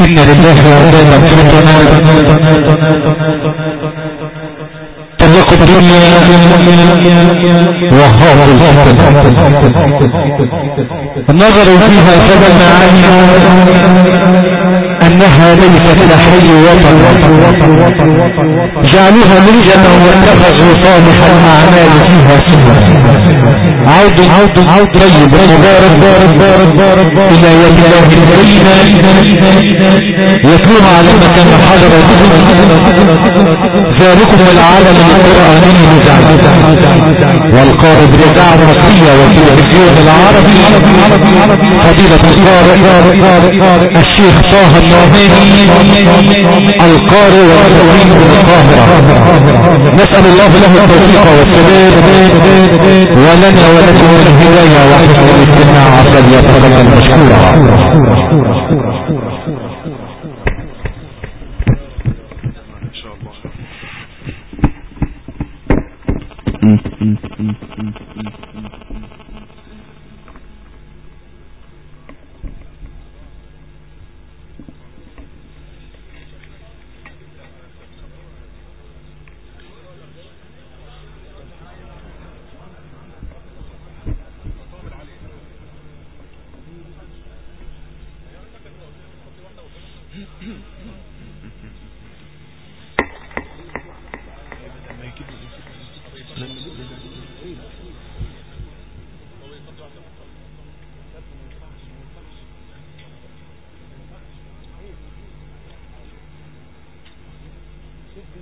إن لله وإنا طلق الدنيا وهاب النظر فيها فبن عنها انها ليست لحي وطن. جعلوها ملجأ واتخذوا صالح الأعمال فيها سنة عود عود عود طيب مبارك. بارك بارك بارك إلى يد الله الكريم يتلوها على مكان حضر ذلكم العالم القرآني نزعل والقارب رجاع المصرية والتلفزيون العربي. فضيلة القارئ الشيخ طه القارئ والمقيم بالقاهرة. نسأل الله له التوفيق والسداد. ولنا ولكم الهداية وحسن الاستماع. فليتفضل مشكورا.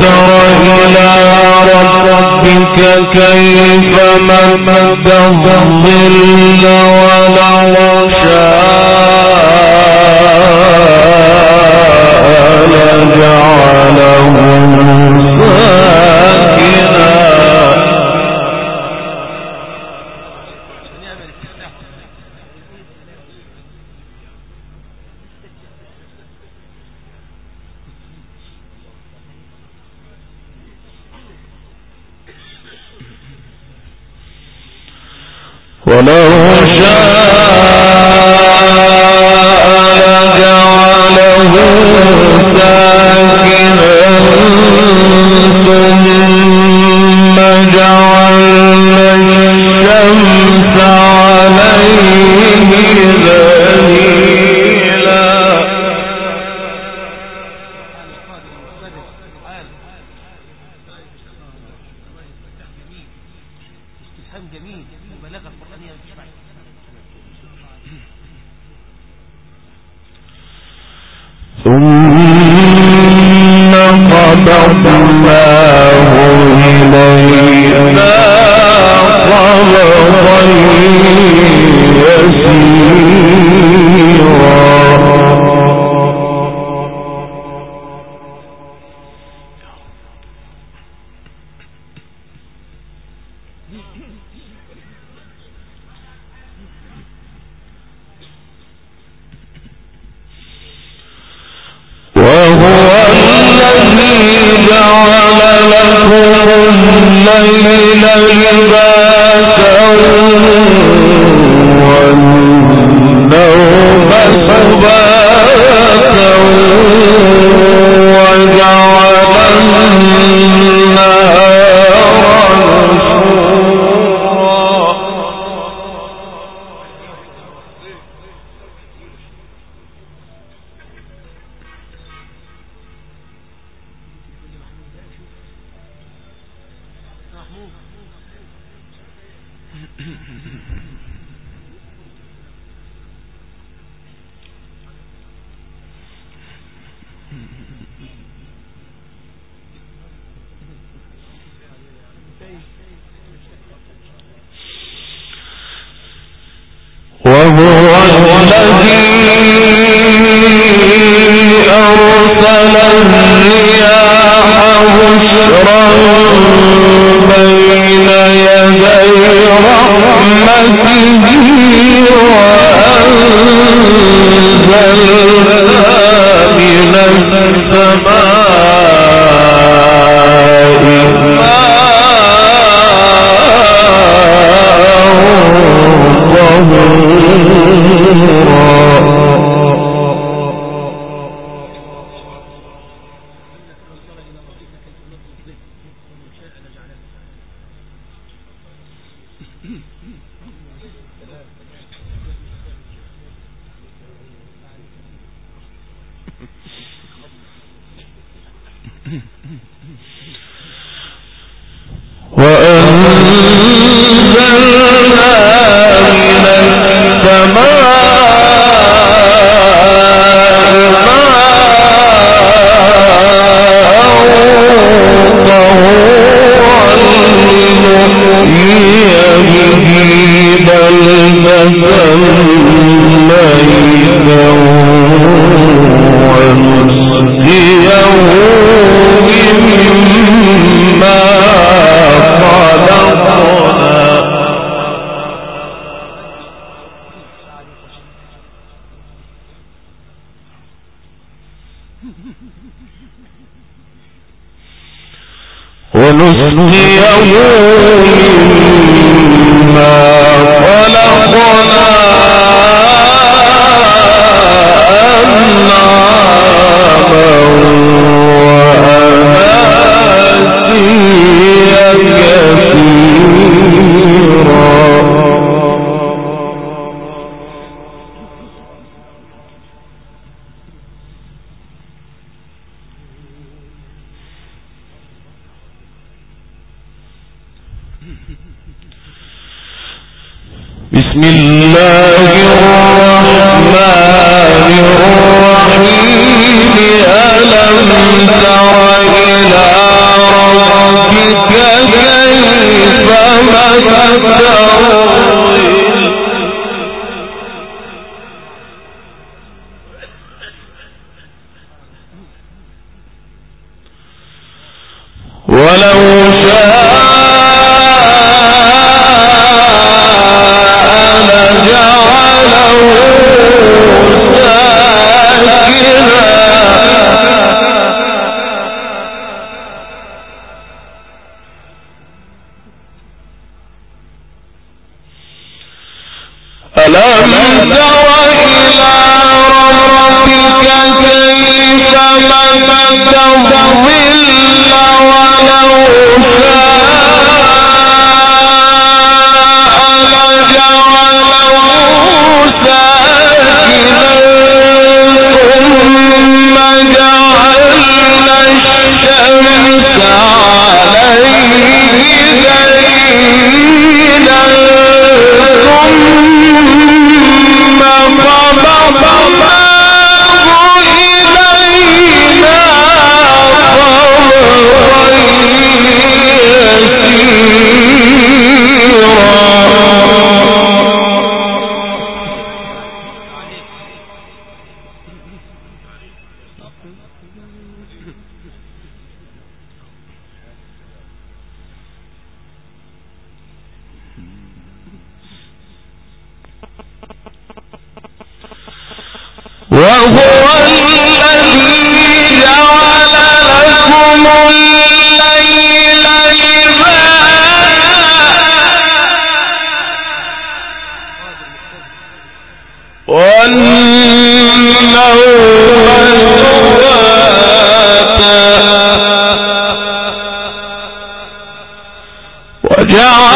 تر إلى ربك كيف مد الظل ولو شاء وهو الذي جعل لكم ಮತ್ತು ਰਾਮ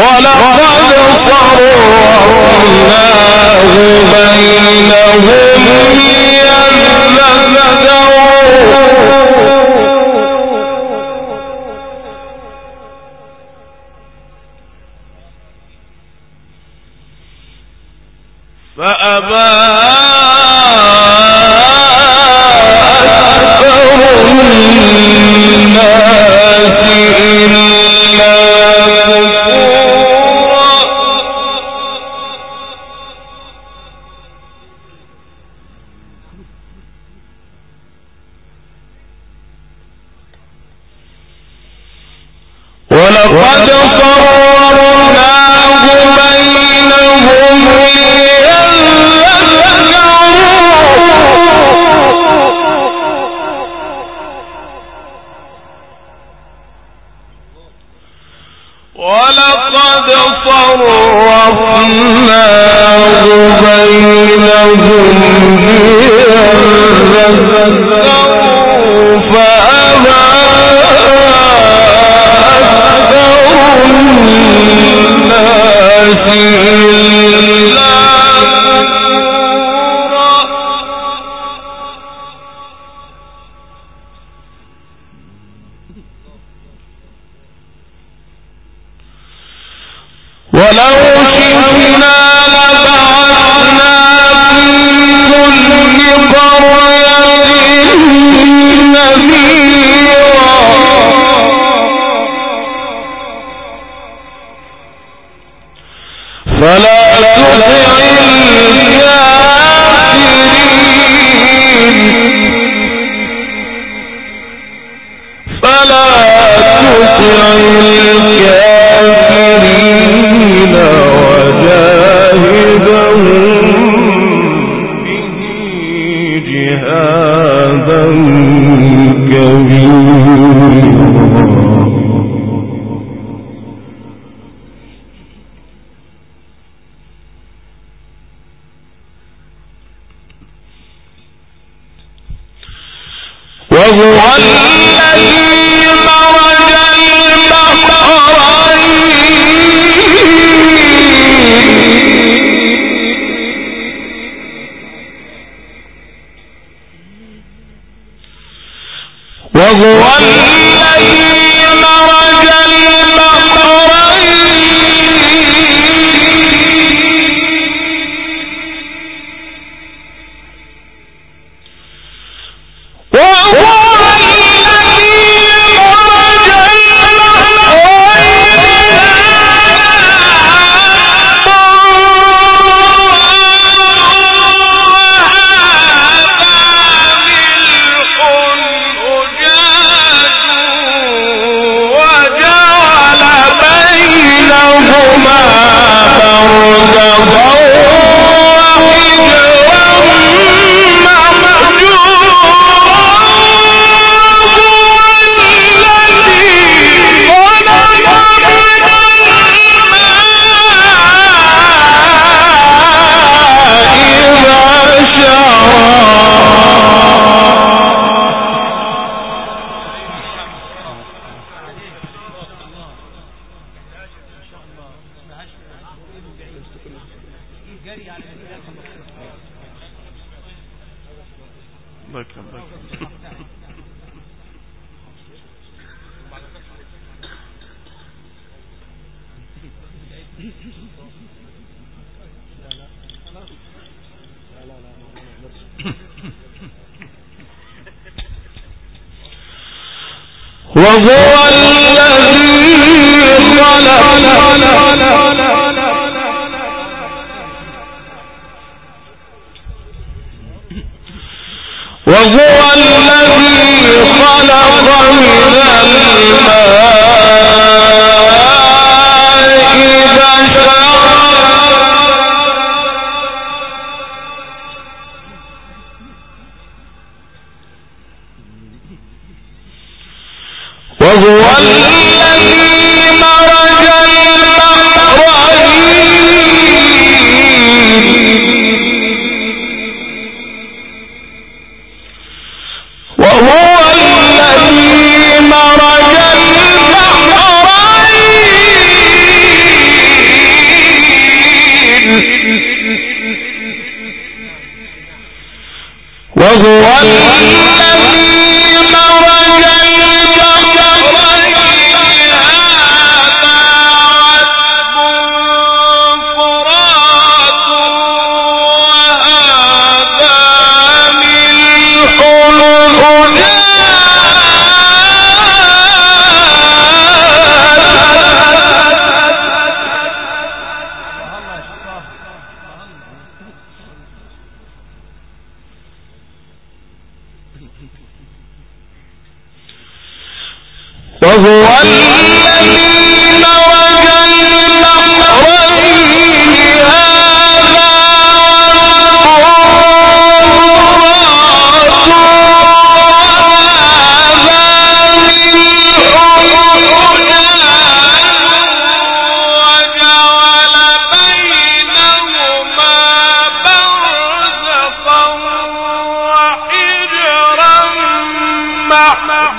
وهو الذي وهو الذي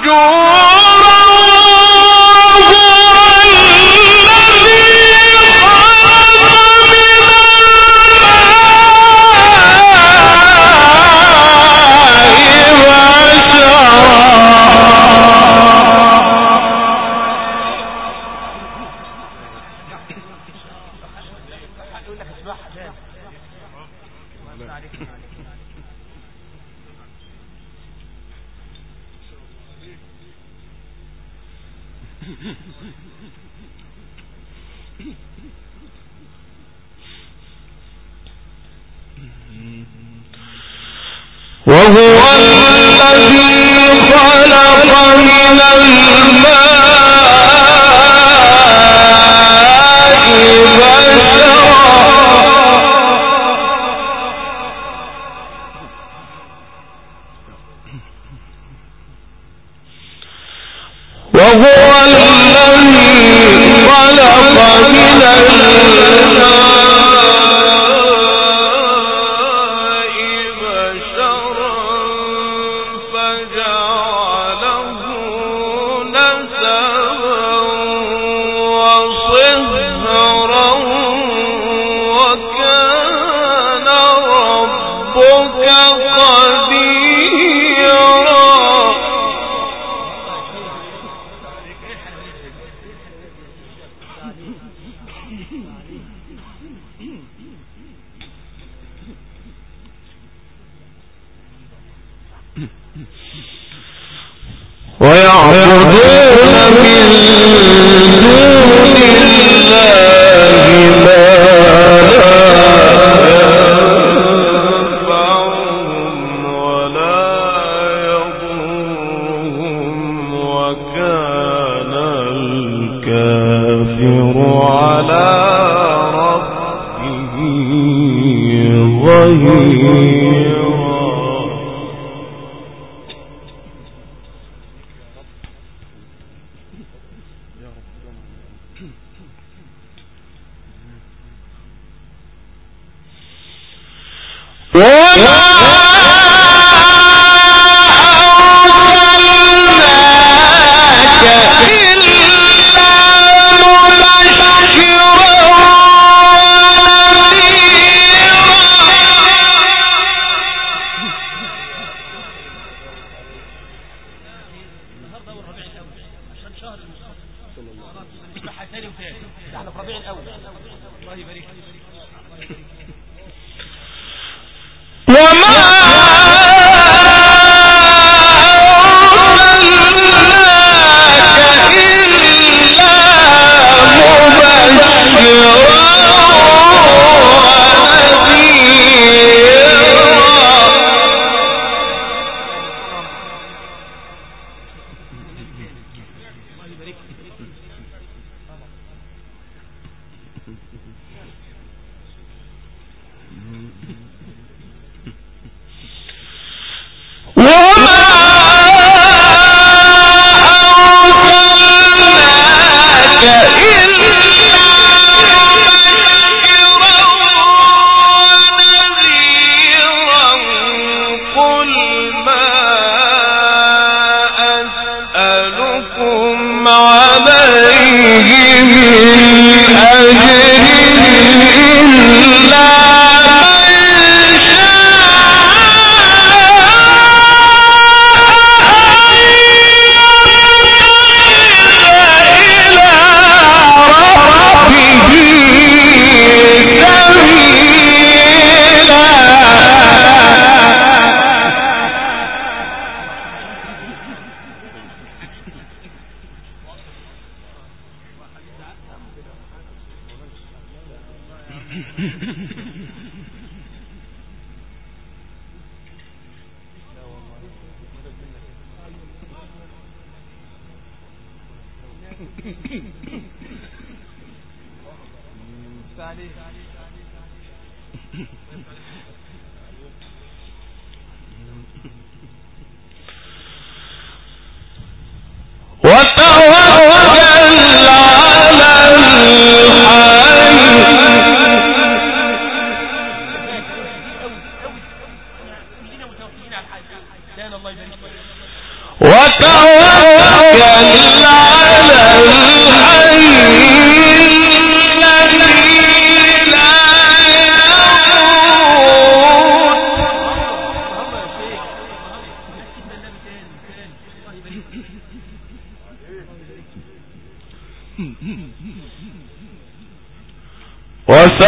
وهو على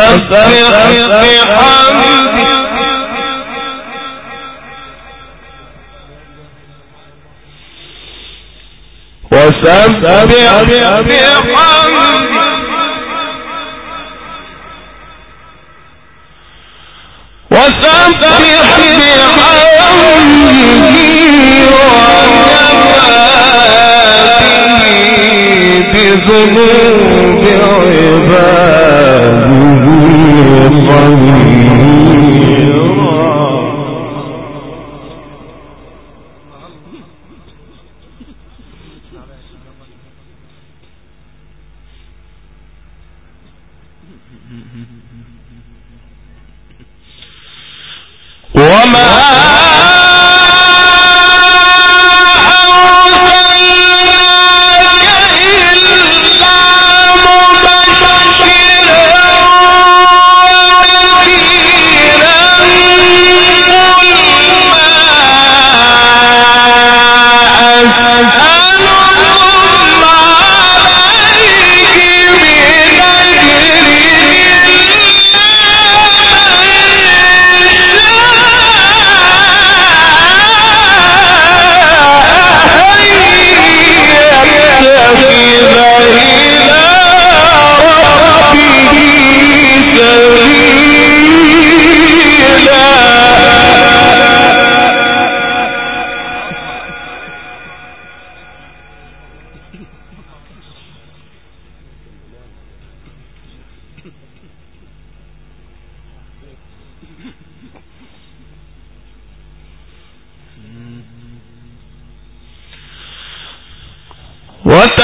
وسبح بحمده وسبح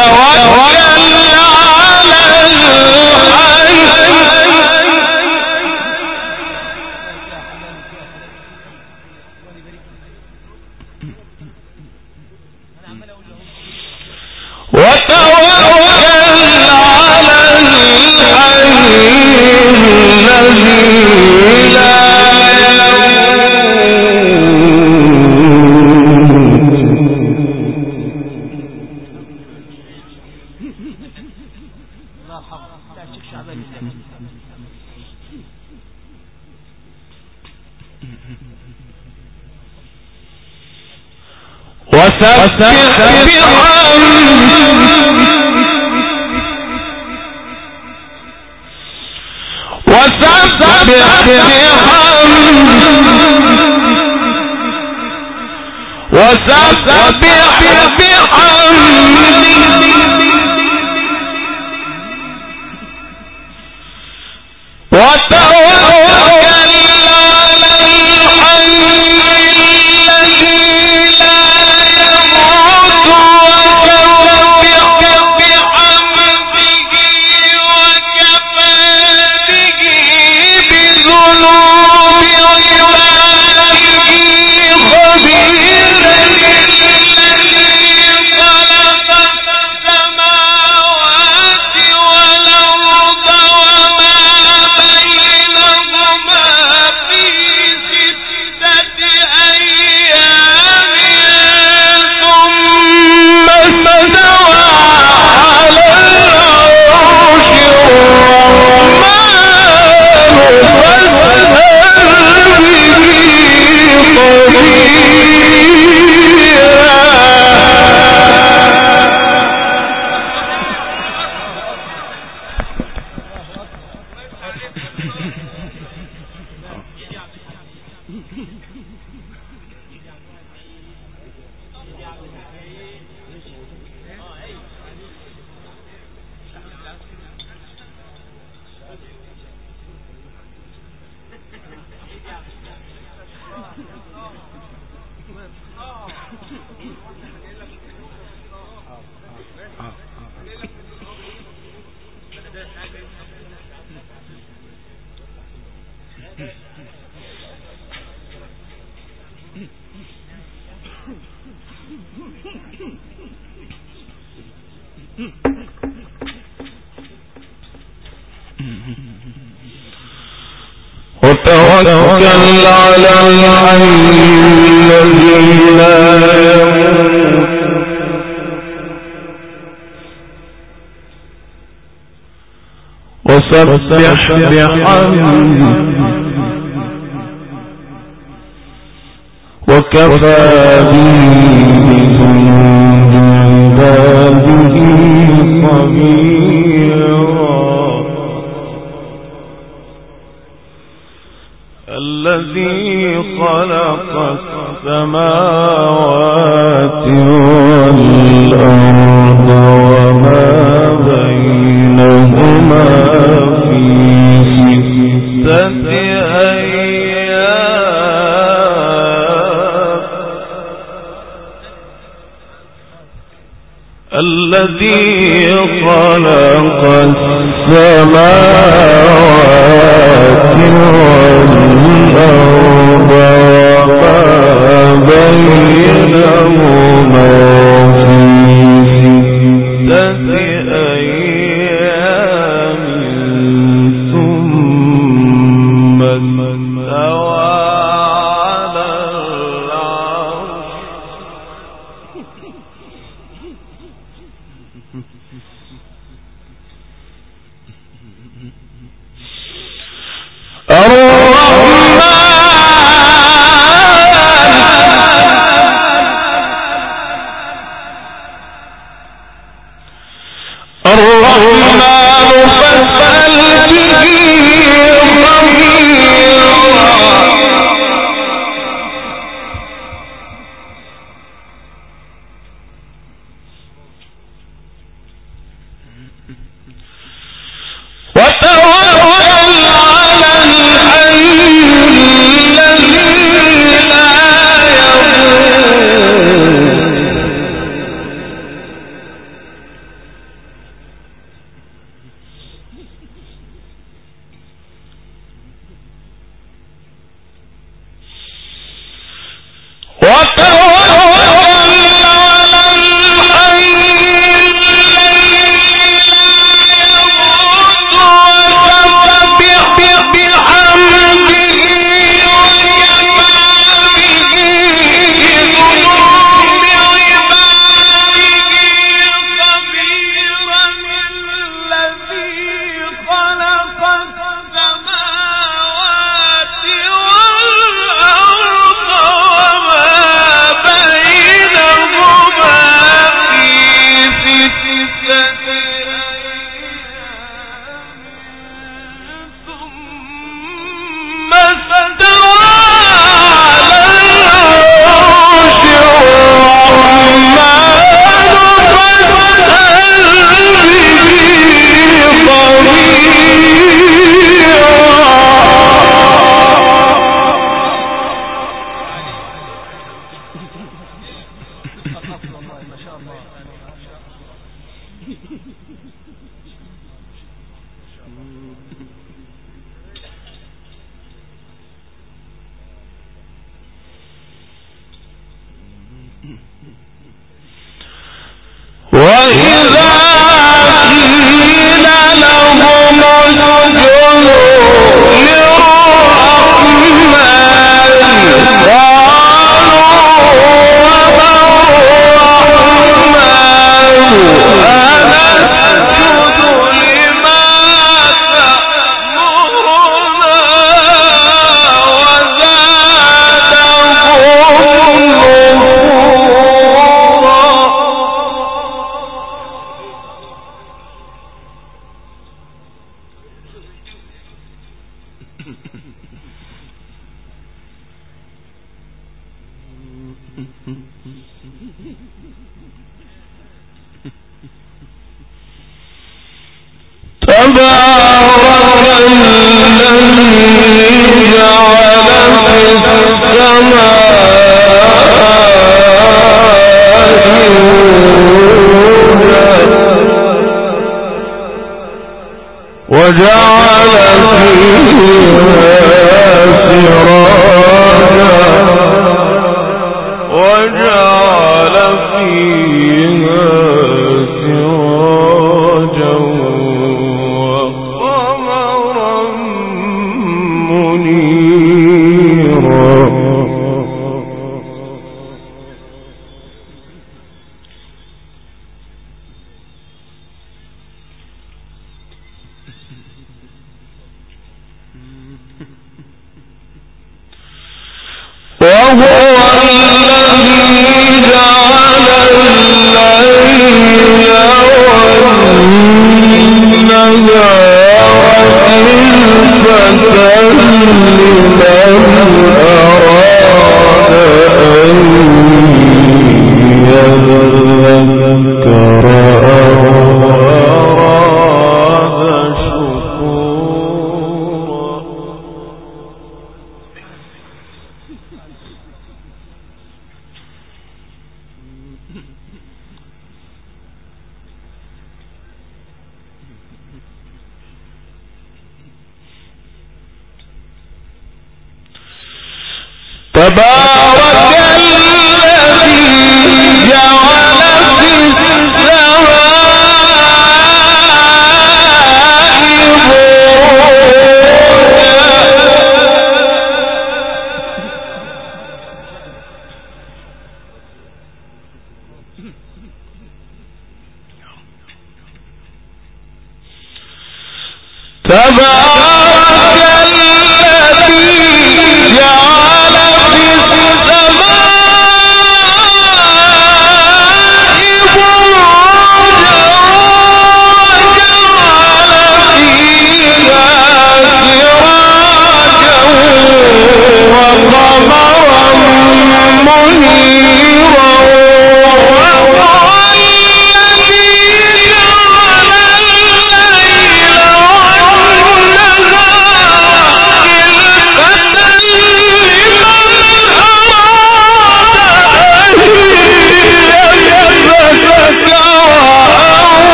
the وسبح وتوكل على الحي الذي لا وسبح بحمده وكفى به بذنوب الرحمن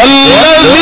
والذين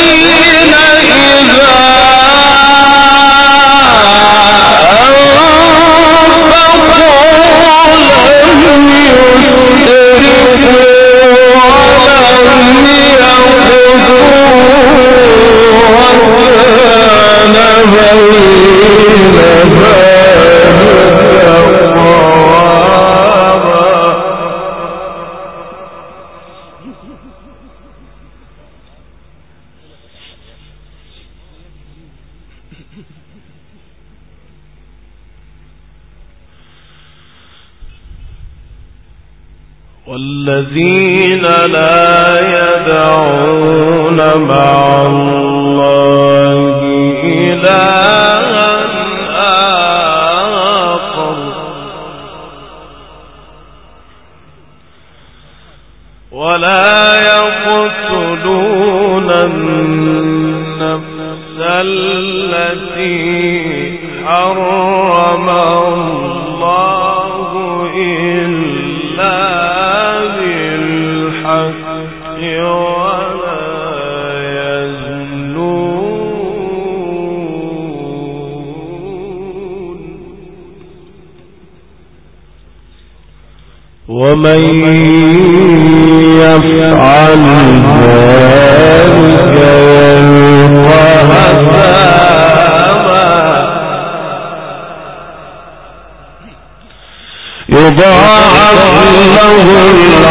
له العذاب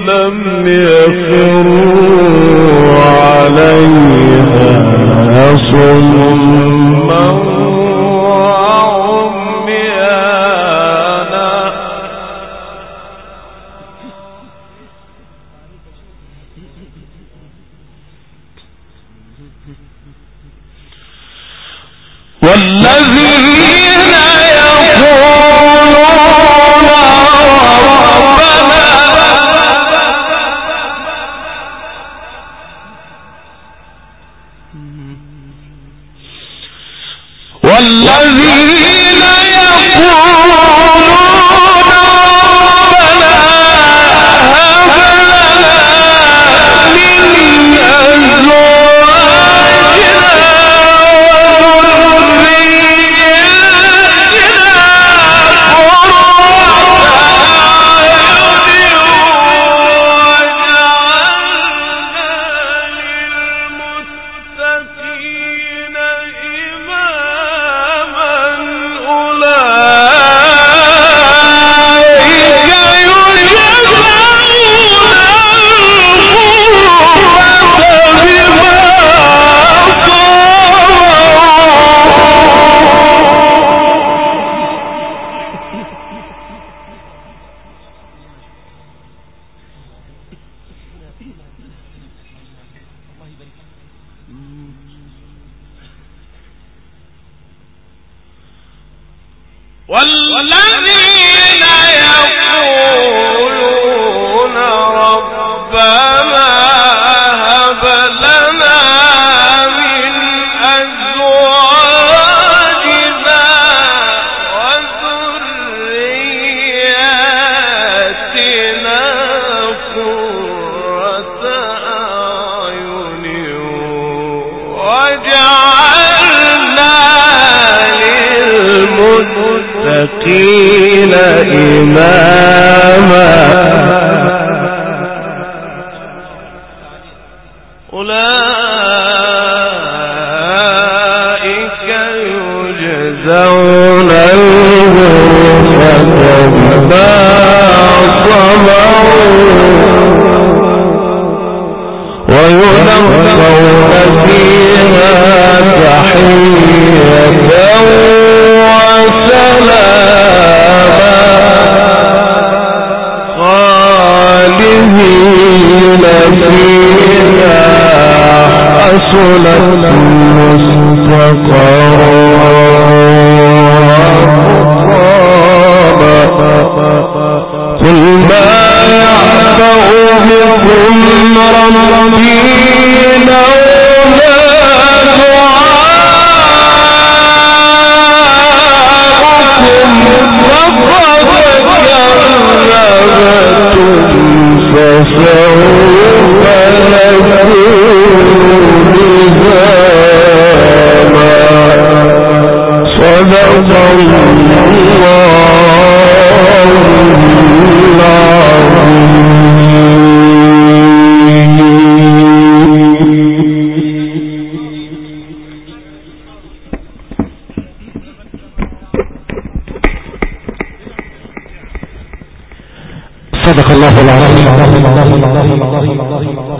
لم يخروا الذين يقولون ربنا قيل إماما.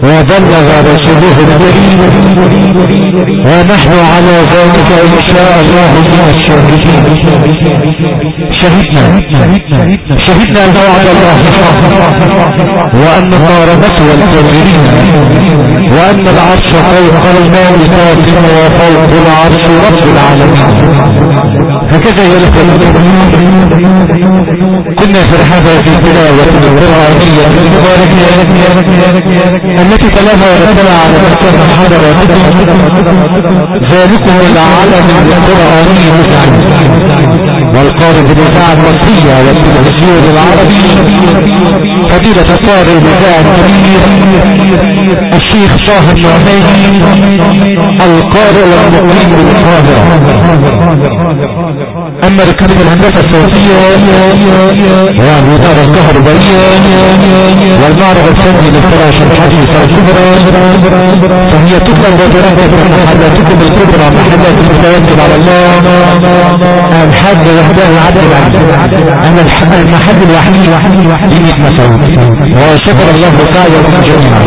وبلغ ونحن على ذلك إن شاء الله من الشاهدين. شهدنا. شهدنا أن وعد الله وأن مثوى الكافرين وأن العرش فوق الموت وفوق العرش رب العالمين. هكذا يا كنا في هذا في تلاوة القرآنية المباركة التي تلاها ورتلى على مكان حضراتكم ذلكم العالم القرآني مزعج والقارئ بالإذاعة المصرية والتلفزيون العربي فضيلة القارئ الإذاعة الكبير الشيخ طه النعماني القارئ والمقيم بالقاهرة أما ركاب الهندسة الصوتية والمدارة الكهربائية والمعرض الفني للفراش الحديثة الكبرى فهي تطلب برغبة محلاتكم الكبرى محلات المتوكل على الله. الحاج وحده عبد العزيز أنا المحل الوحيد مسعود وشكر الله سعيكم جميعا.